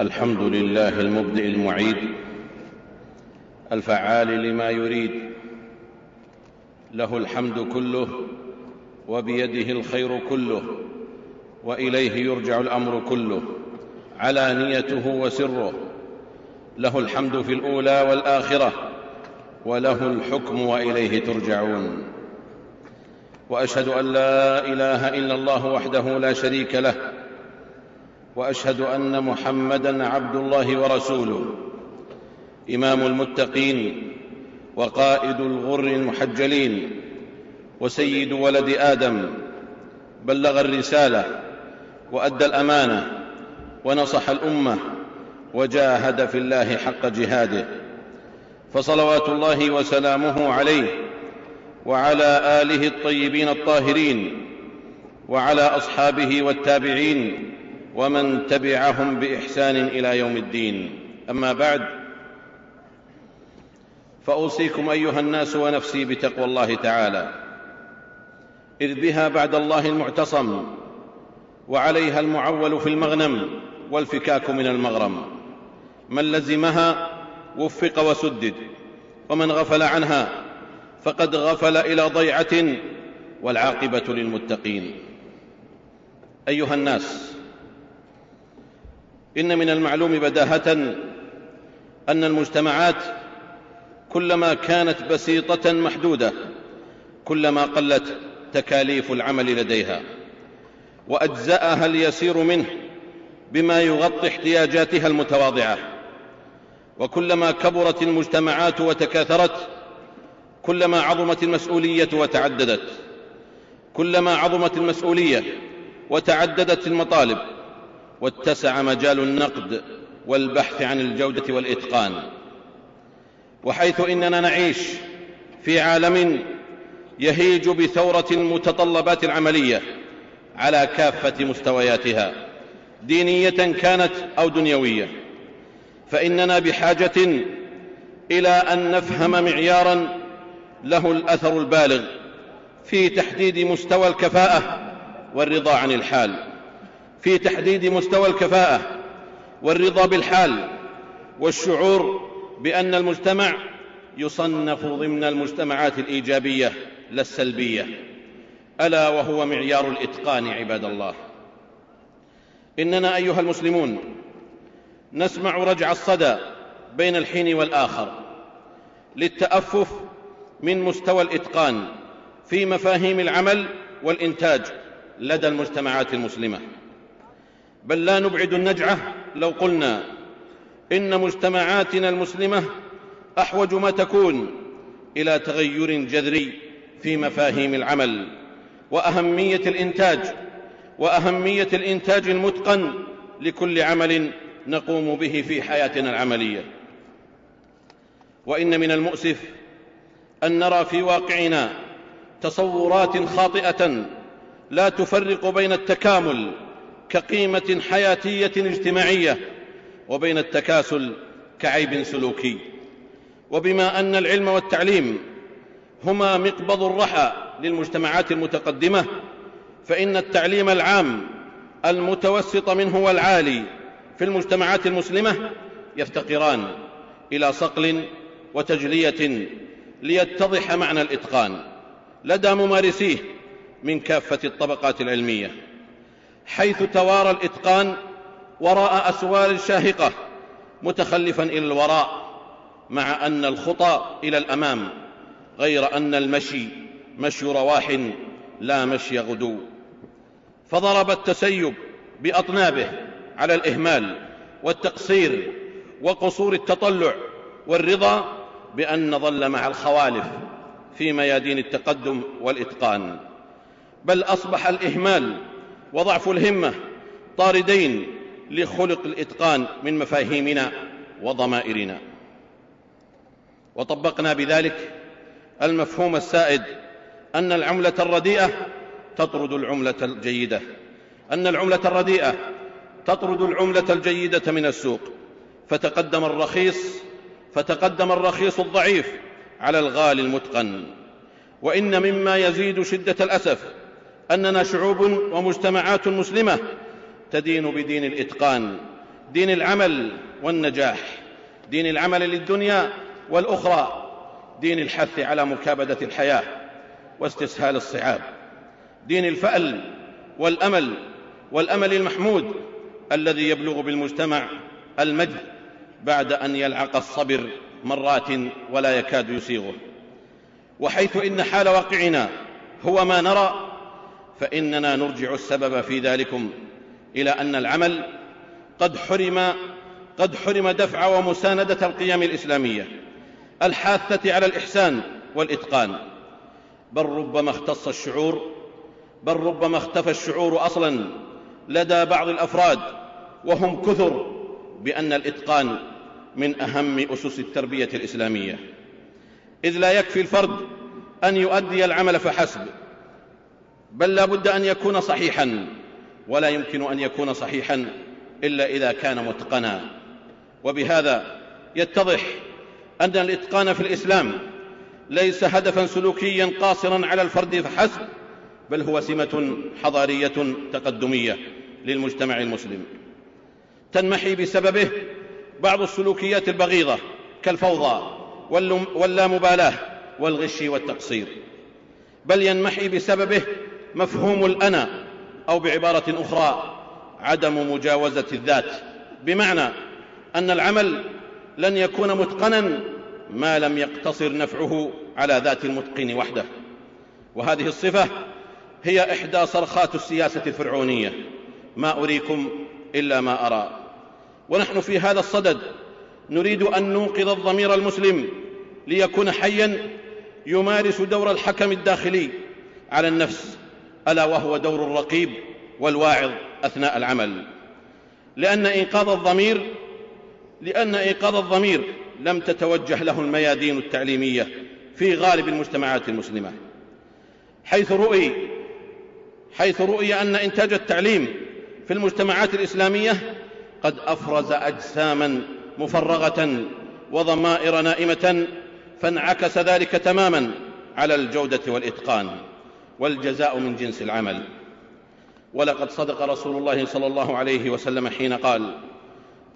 الحمد لله المبدئ المعيد الفعال لما يريد. له الحمد كله وبيده الخير كله وإليه يرجع الأمر كله علانيته وسره. له الحمد في الأولى والآخرة وله الحكم وإليه ترجعون. وأشهد أن لا إله إلا الله وحده لا شريك له وأشهد أن محمدا عبد الله ورسوله. إمام المتقين وقائد الغر المحجلين وسيد ولد آدم. بلغ الرسالة وأدى الأمانة ونصح الأمة وجاهد في الله حق جهاده. فصلوات الله وسلامه عليه وعلى آله الطيبين الطاهرين وعلى أصحابه والتابعين ومن تبعهم بإحسان إلى يوم الدين. أما بعد فأوصيكم أيها الناس ونفسي بتقوى الله تعالى. إذ بها بعد الله المعتصم وعليها المعول في المغنم والفكاك من المغرم. من لزمها وفق وسدد ومن غفل عنها فقد غفل إلى ضيعة والعاقبة للمتقين. أيها الناس إن من المعلوم بداهة أن المجتمعات كلما كانت بسيطة محدودة كلما قلت تكاليف العمل لديها وأجزأها اليسير منه بما يغطي احتياجاتها المتواضعة. وكلما كبرت المجتمعات وتكاثرت كلما عظمت المسؤولية وتعددت كلما عظمت المسؤولية وتعددت المطالب واتسع مجال النقد والبحث عن الجودة والإتقان. وحيث إننا نعيش في عالم يهيج بثورة المتطلبات العملية على كافة مستوياتها دينية كانت أو دنيوية. فإننا بحاجة إلى أن نفهم معيارا له الأثر البالغ في تحديد مستوى الكفاءة والرضا عن الحال. في تحديد مستوى الكفاءة والرضا بالحال والشعور بأن المجتمع يصنف ضمن المجتمعات الإيجابية لا السلبية ألا وهو معيار الإتقان عباد الله. إننا أيها المسلمون نسمع رجع الصدى بين الحين والآخر للتأفف من مستوى الإتقان في مفاهيم العمل والإنتاج لدى المجتمعات المسلمة. بل لا نبعد النجعة لو قلنا إن مجتمعاتنا المسلمة أحوج ما تكون إلى تغير جذري في مفاهيم العمل وأهمية الإنتاج وأهمية الإنتاج المتقن لكل عمل نقوم به في حياتنا العملية. وإن من المؤسف أن نرى في واقعنا تصورات خاطئة لا تفرق بين التكامل كقيمة حياتية اجتماعية وبين التكاسل كعيب سلوكي. وبما أن العلم والتعليم هما مقبض الرحى للمجتمعات المتقدمة فإن التعليم العام المتوسط منه والعالي في المجتمعات المسلمة يفتقران إلى صقل وتجلية ليتضح معنى الإتقان لدى ممارسيه من كافة الطبقات العلمية. حيث توارى الإتقان وراء أسوار شاهقة متخلفا إلى الوراء مع أن الخطى إلى الأمام غير أن المشي مشي رواح لا مشي غدو. فضرب التسيب بأطنابه على الإهمال والتقصير وقصور التطلع والرضا بأن نظل مع الخوالف في ميادين التقدم والإتقان. بل أصبح الإهمال وضعف الهمة طاردين لخلق الإتقان من مفاهيمنا وضمائرنا. وطبقنا بذلك المفهوم السائد أن العملة الرديئة تطرد العملة الجيدة. أن العملة الرديئة تطرد العملة الجيدة من السوق. فتقدم الرخيص فتقدم الرخيص الضعيف على الغالي المتقن. وإن مما يزيد شدة الأسف أننا شعوب ومجتمعات مسلمة تدين بدين الإتقان دين العمل والنجاح دين العمل للدنيا والأخرى دين الحث على مكابدة الحياة واستسهال الصعاب دين الفأل والأمل والأمل المحمود الذي يبلغ بالمجتمع المجد بعد أن يلعق الصبر مرات ولا يكاد يسيغه. وحيث إن حال واقعنا هو ما نرى فإننا نرجع السبب في ذلكم إلى أن العمل قد حرم قد حرم دفع ومساندة القيم الإسلامية الحاثة على الإحسان والإتقان. بل ربما اختص الشعور بل ربما اختفى الشعور أصلا لدى بعض الأفراد وهم كثر بأن الإتقان من أهم أسس التربية الإسلامية. إذ لا يكفي الفرد أن يؤدي العمل فحسب بل لا بد أن يكون صحيحا ولا يمكن أن يكون صحيحا إلا إذا كان متقنا. وبهذا يتضح أن الإتقان في الإسلام ليس هدفا سلوكيا قاصرا على الفرد فحسب بل هو سمة حضارية تقدمية للمجتمع المسلم. تنمحي بسببه بعض السلوكيات البغيضة كالفوضى واللامبالاة والغش والتقصير. بل ينمحي بسببه مفهوم الأنا أو بعبارة أخرى عدم مجاوزة الذات. بمعنى أن العمل لن يكون متقنا ما لم يقتصر نفعه على ذات المتقن وحده. وهذه الصفة هي إحدى صرخات السياسة الفرعونية. ما أريكم إلا ما أرى. ونحن في هذا الصدد نريد أن نوقظ الضمير المسلم ليكون حيا يمارس دور الحكم الداخلي على النفس. ألا وهو دور الرقيب والواعظ أثناء العمل. لأن إيقاظ الضمير لأن إيقاظ الضمير لم تتوجه له الميادين التعليمية في غالب المجتمعات المسلمة. حيث رؤي حيث رؤي أن إنتاج التعليم في المجتمعات الإسلامية قد أفرز أجساما مفرغة وضمائر نائمة فانعكس ذلك تماما على الجودة والإتقان. والجزاء من جنس العمل. ولقد صدق رسول الله صلى الله عليه وسلم حين قال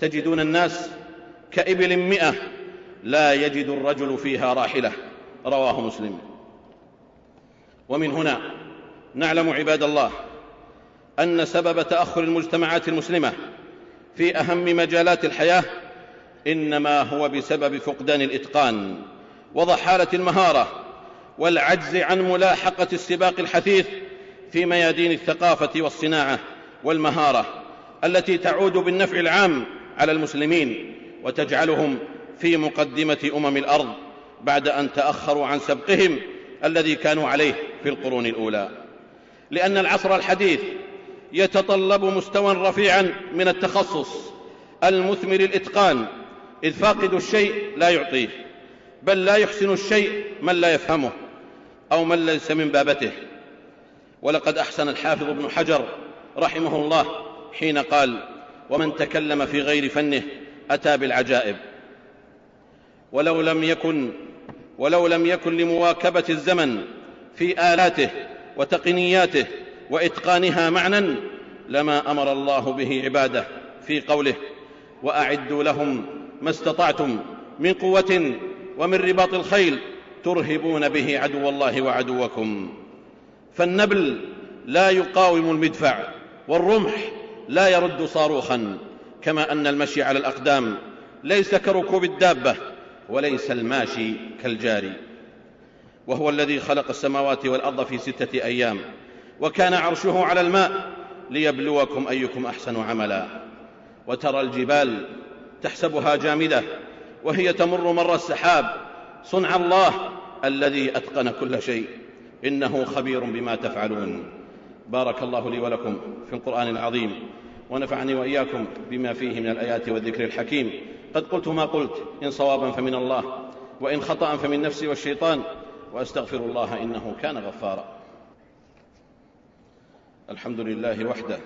تجدون الناس كإبل مئة لا يجد الرجل فيها راحلة. رواه مسلم. ومن هنا نعلم عباد الله أن سبب تأخر المجتمعات المسلمة في أهم مجالات الحياة إنما هو بسبب فقدان الإتقان وضحالة المهارة والعجز عن ملاحقة السباق الحثيث في ميادين الثقافة والصناعة والمهارة التي تعود بالنفع العام على المسلمين وتجعلهم في مقدمة أمم الأرض بعد أن تأخروا عن سبقهم الذي كانوا عليه في القرون الأولى. لأن العصر الحديث يتطلب مستوى رفيعا من التخصص المثمر الإتقان إذ فاقد الشيء لا يعطيه بل لا يحسن الشيء من لا يفهمه. أو من ليس من بابته. ولقد أحسن الحافظ ابن حجر رحمه الله حين قال ومن تكلم في غير فنه أتى بالعجائب. ولو لم يكن ولو لم يكن لمواكبة الزمن في آلاته وتقنياته وإتقانها معنى لما أمر الله به عباده في قوله وأعدوا لهم ما استطعتم من قوة ومن رباط الخيل ترهبون به عدو الله وعدوكم. فالنبل لا يقاوم المدفع والرمح لا يرد صاروخا كما أن المشي على الأقدام ليس كركوب الدابة وليس الماشي كالجاري وهو الذي خلق السماوات والأرض في ستة أيام وكان عرشه على الماء ليبلوكم أيكم أحسن عملا. وترى الجبال تحسبها جامدة وهي تمر مر السحاب صنع الله الذي أتقن كل شيء. إنه خبير بما تفعلون. بارك الله لي ولكم في القرآن العظيم. ونفعني وإياكم بما فيه من الآيات والذكر الحكيم. قد قلت ما قلت. إن صوابا فمن الله وإن خطأ فمن نفسي والشيطان. وأستغفر الله إنه كان غفارا. الحمد لله وحده.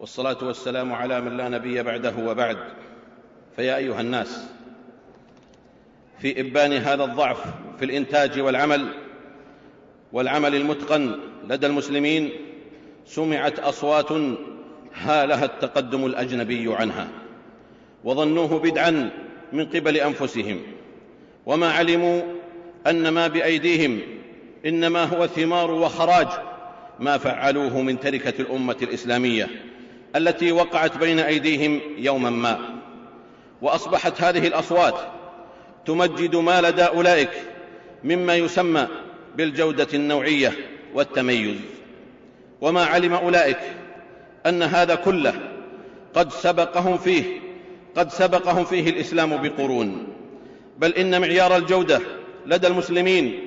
والصلاة والسلام على من لا نبي بعده وبعد. فيا أيها الناس في إبان هذا الضعف في الإنتاج والعمل والعمل المتقن لدى المسلمين سمعت أصوات هالها التقدم الأجنبي عنها وظنوه بدعا من قبل أنفسهم وما علموا أن ما بأيديهم إنما هو ثمار وخراج ما فعلوه من تركة الأمة الإسلامية التي وقعت بين أيديهم يوما ما وأصبحت هذه الأصوات تمجد ما لدى أولئك مما يسمى بالجودة النوعية والتميز. وما علم أولئك أن هذا كله قد سبقهم فيه قد سبقهم فيه الإسلام بقرون. بل إن معيار الجودة لدى المسلمين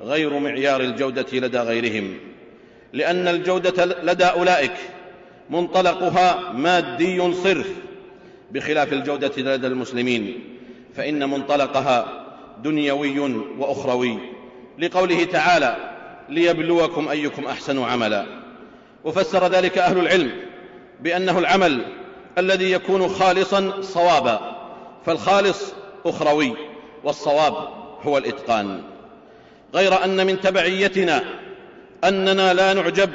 غير معيار الجودة لدى غيرهم. لأن الجودة لدى أولئك منطلقها مادي صرف بخلاف الجودة لدى المسلمين. فإن منطلقها دنيوي وأخروي. لقوله تعالى ليبلوكم أيكم أحسن عملا. وفسر ذلك أهل العلم بأنه العمل الذي يكون خالصا صوابا فالخالص أخروي والصواب هو الإتقان. غير أن من تبعيتنا أننا لا نعجب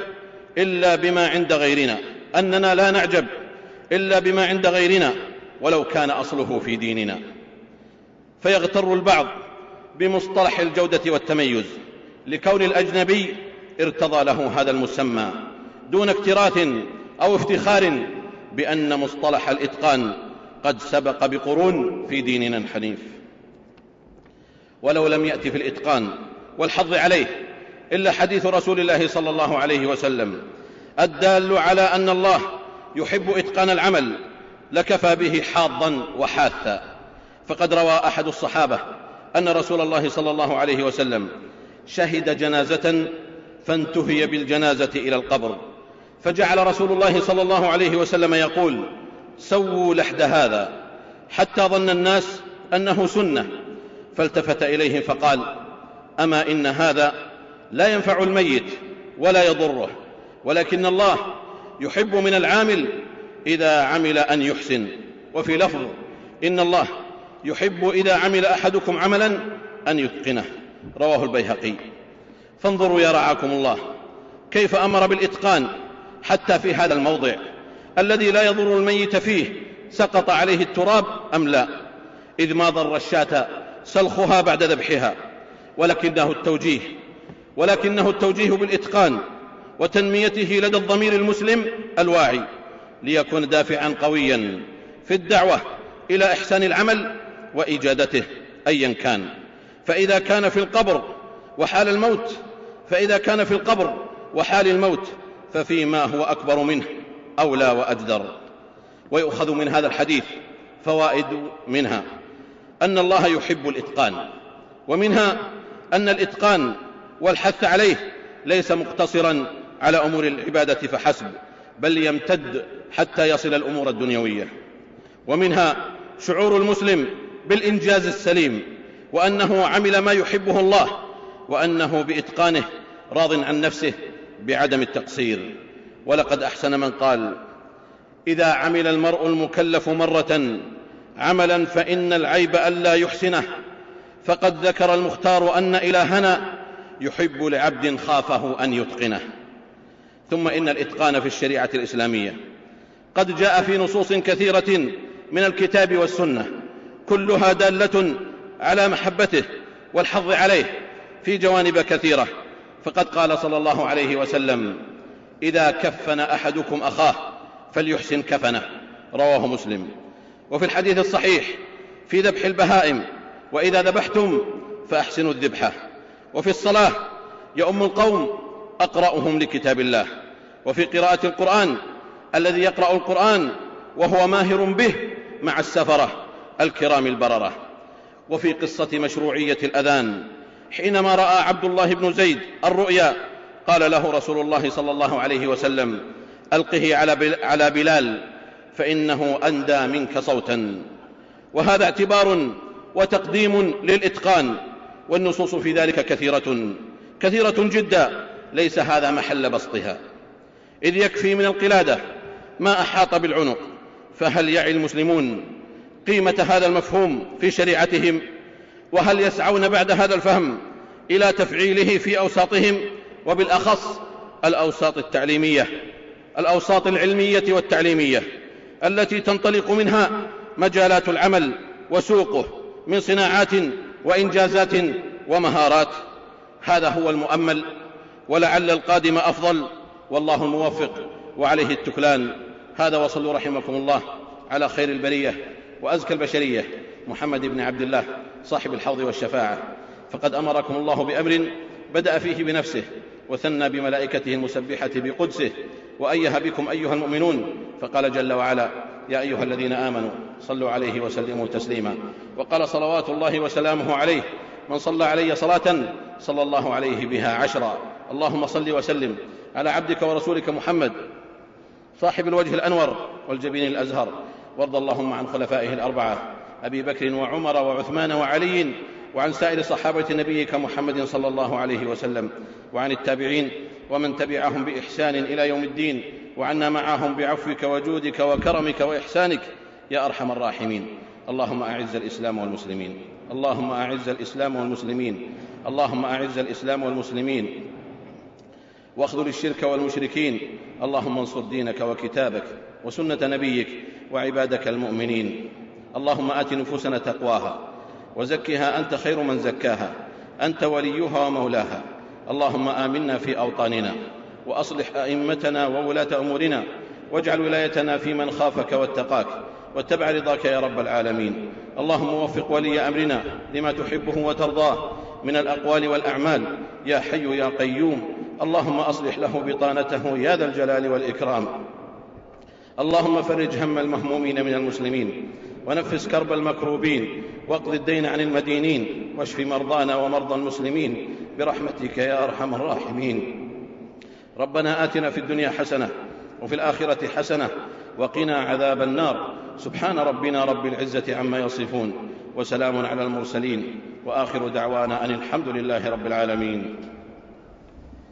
إلا بما عند غيرنا. أننا لا نعجب إلا بما عند غيرنا ولو كان أصله في ديننا. فيغتر البعض بمصطلح الجودة والتميز لكون الأجنبي ارتضى له هذا المسمى دون اكتراث أو افتخار بأن مصطلح الإتقان قد سبق بقرون في ديننا الحنيف. ولو لم يات في الإتقان والحظ عليه إلا حديث رسول الله صلى الله عليه وسلم الدال على أن الله يحب إتقان العمل لكفى به حاضا وحاثا. فقد روى أحد الصحابة أن رسول الله صلى الله عليه وسلم شهد جنازة فانتهي بالجنازة إلى القبر. فجعل رسول الله صلى الله عليه وسلم يقول سووا لحد هذا حتى ظن الناس أنه سنة. فالتفت اليهم فقال أما إن هذا لا ينفع الميت ولا يضره ولكن الله يحب من العامل إذا عمل أن يحسن. وفي لفظ إن الله يحب إذا عمل أحدكم عملا أن يتقنه. رواه البيهقي. فانظروا يا رعاكم الله كيف أمر بالإتقان حتى في هذا الموضع. الذي لا يضر الميت فيه سقط عليه التراب أم لا؟ إذ ما ضر الشاة سلخها بعد ذبحها. ولكنه التوجيه ولكنه التوجيه بالإتقان وتنميته لدى الضمير المسلم الواعي ليكون دافعا قويا في الدعوة إلى إحسان العمل وإجادته ايا كان. فإذا كان في القبر وحال الموت فإذا كان في القبر وحال الموت ففيما هو أكبر منه أولى وأجدر. ويؤخذ من هذا الحديث فوائد منها. أن الله يحب الإتقان. ومنها أن الإتقان والحث عليه ليس مقتصرا على أمور العبادة فحسب بل يمتد حتى يصل الأمور الدنيوية. ومنها شعور المسلم بالإنجاز السليم وأنه عمل ما يحبه الله وأنه بإتقانه راض عن نفسه بعدم التقصير. ولقد أحسن من قال إذا عمل المرء المكلف مرة عملا فإن العيب ألا يحسنه فقد ذكر المختار أن إلهنا يحب لعبد خافه أن يتقنه. ثم إن الإتقان في الشريعة الإسلامية. قد جاء في نصوص كثيرة من الكتاب والسنة كلها دالة على محبته والحظ عليه في جوانب كثيرة. فقد قال صلى الله عليه وسلم إذا كفن أحدكم أخاه فليحسن كفنه. رواه مسلم. وفي الحديث الصحيح في ذبح البهائم وإذا ذبحتم فأحسنوا الذبحه وفي الصلاة يؤم القوم أقرأهم لكتاب الله. وفي قراءة القرآن الذي يقرأ القرآن وهو ماهر به مع السفرة. الكرام البررة. وفي قصة مشروعية الأذان حينما رأى عبد الله بن زيد الرؤيا قال له رسول الله صلى الله عليه وسلم ألقه على بلال فإنه أندى منك صوتا. وهذا اعتبار وتقديم للإتقان والنصوص في ذلك كثيرة كثيرة جدا ليس هذا محل بسطها. إذ يكفي من القلادة ما أحاط بالعنق فهل يعي المسلمون قيمة هذا المفهوم في شريعتهم؟ وهل يسعون بعد هذا الفهم إلى تفعيله في أوساطهم؟ وبالأخص الأوساط التعليمية الأوساط العلمية والتعليمية التي تنطلق منها مجالات العمل وسوقه من صناعات وإنجازات ومهارات. هذا هو المؤمل ولعل القادم أفضل والله الموفق وعليه التكلان. هذا وصلوا رحمكم الله على خير البرية. وأزكى البشرية محمد بن عبد الله صاحب الحوض والشفاعة. فقد أمركم الله بأمر بدأ فيه بنفسه وثنى بملائكته المسبحة بقدسه وايه بكم أيها المؤمنون. فقال جل وعلا يا أيها الذين آمنوا صلوا عليه وسلموا تسليما. وقال صلوات الله وسلامه عليه من صلى علي صلاة صلى الله عليه بها عشرا. اللهم صل وسلم على عبدك ورسولك محمد صاحب الوجه الأنور والجبين الأزهر. وارض اللهم عن خلفائه الأربعة أبي بكر وعمر وعثمان وعلي وعن سائر صحابة نبيك محمد صلى الله عليه وسلم وعن التابعين ومن تبعهم بإحسان إلى يوم الدين وعنا معهم بعفوك وجودك وكرمك وإحسانك يا أرحم الراحمين. اللهم أعز الإسلام والمسلمين. اللهم أعز الإسلام والمسلمين. اللهم أعز الإسلام والمسلمين. واخذل الشرك والمشركين. اللهم انصر دينك وكتابك وسنة نبيك. وعبادك المؤمنين. اللهم آت نفوسنا تقواها وزكها أنت خير من زكاها أنت وليها ومولاها. اللهم آمنا في أوطاننا وأصلح أئمتنا وولاة أمورنا واجعل ولايتنا في من خافك واتقاك واتبع رضاك يا رب العالمين. اللهم وفق ولي أمرنا لما تحبه وترضاه من الأقوال والأعمال. يا حي يا قيوم اللهم أصلح له بطانته يا ذا الجلال والإكرام. اللهم فرج هم المهمومين من المسلمين ونفس كرب المكروبين واقض الدين عن المدينين واشف مرضانا ومرضى المسلمين برحمتك يا أرحم الراحمين. ربنا آتنا في الدنيا حسنة وفي الآخرة حسنة وقنا عذاب النار. سبحان ربنا رب العزة عما يصفون وسلام على المرسلين وآخر دعوانا أن الحمد لله رب العالمين.